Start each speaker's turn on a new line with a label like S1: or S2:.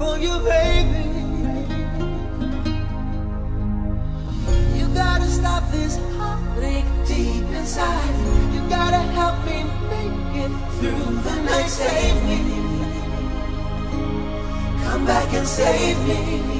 S1: for you, baby. You gotta stop this heartbreak deep inside. You gotta help me make it through the night. Save me. Come back and save me.